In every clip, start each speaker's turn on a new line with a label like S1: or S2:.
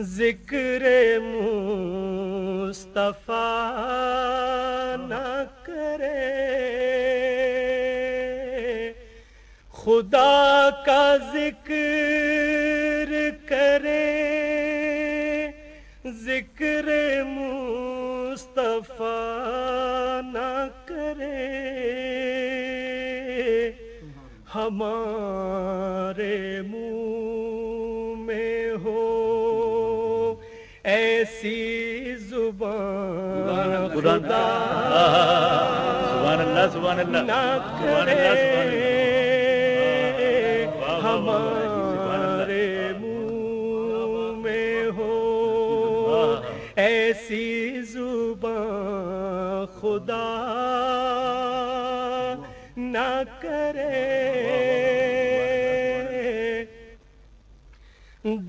S1: ذکر مصطفیٰ نہ کرے۔ خدا کا ذکر کرے۔ ذکر مصطفیٰ نہ کرے۔ ہمارے منہ ایسی زبان خدا
S2: سبحان اللہ سبحان اللہ
S1: نہ کرے۔ ہمارے منہ میں ہو۔ ایسی زبان خدا نہ کرے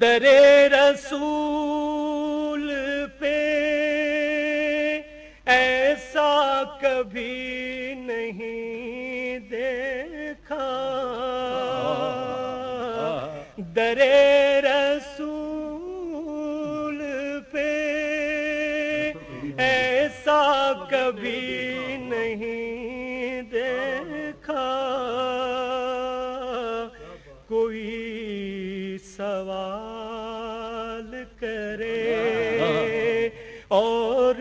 S1: در رسول کبھی نہیں دیکھا۔ در رسول پہ ایسا کبھی نہیں دیکھا۔ کوئی سوال کرے اور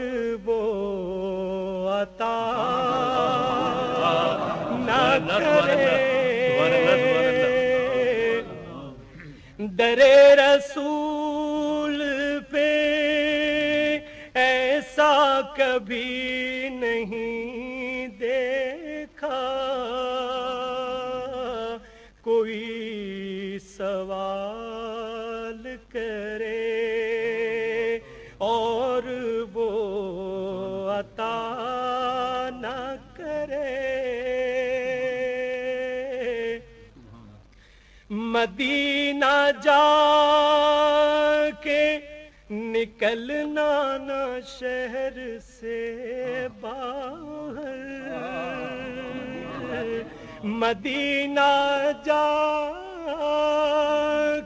S1: در رسول پہ ایسا کبھی نہیں دیکھا۔ کوئی سوال کرے اور وہ عطا مدینہ جا کے نکلنا نہ شہر سے باہر۔ مدینہ جا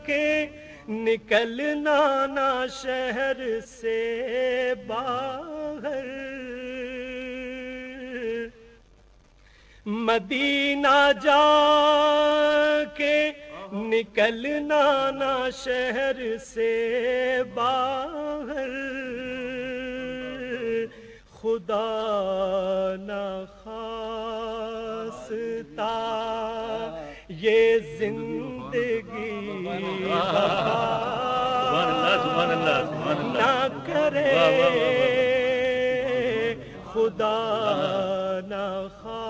S1: کے نکلنا نہ شہر سے باہر۔ مدینہ جا کے نکلنا نہ شہر سے باہر۔ خدا نہ خاصتا یہ زندگی نہ کرے۔ خدا نہ خاصتا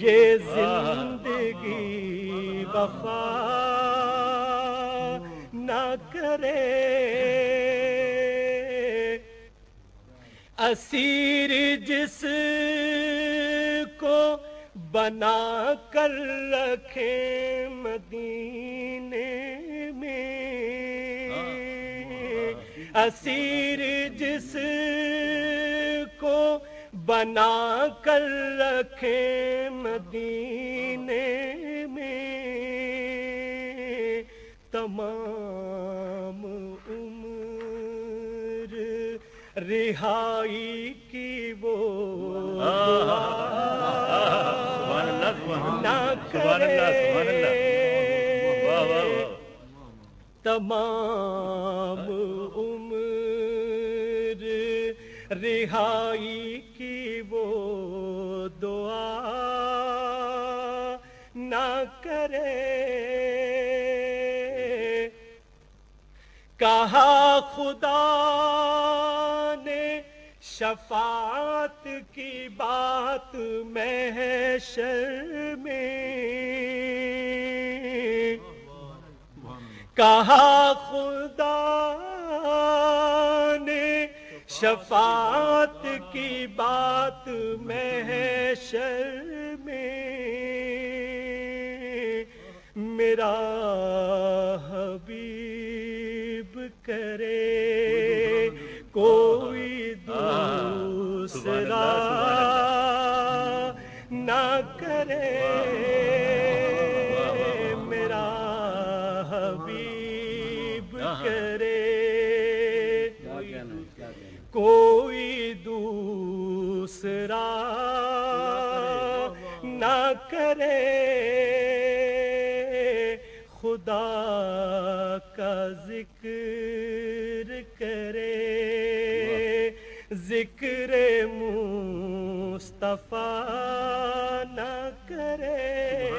S1: یہ زندگی وفا نہ کرے اسیر جس کو بنا کر رکھے مدینے میں اسیر جس کو بنا کر رکھے مدینے میں تمام عمر رہائی کی وہ نہ کرے تمام عمر رہائی کی وہ دعا نہ کرے۔ کہا خدا نے شفاعت کی بات محشر میں۔ کہا خدا شفاعت کی بات محشر میں میرا حبیب کرے کوئی دوسرا نہ کرے میرا حبیب کرے کرے۔ خدا کا ذکر کرے۔ ذکر مصطفیٰ نہ کرے۔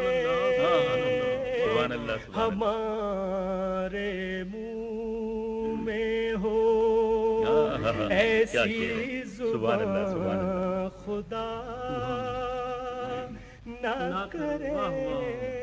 S1: ہمارے منہ میں ہو۔ ایسی زبان خدا۔ نہ کرے۔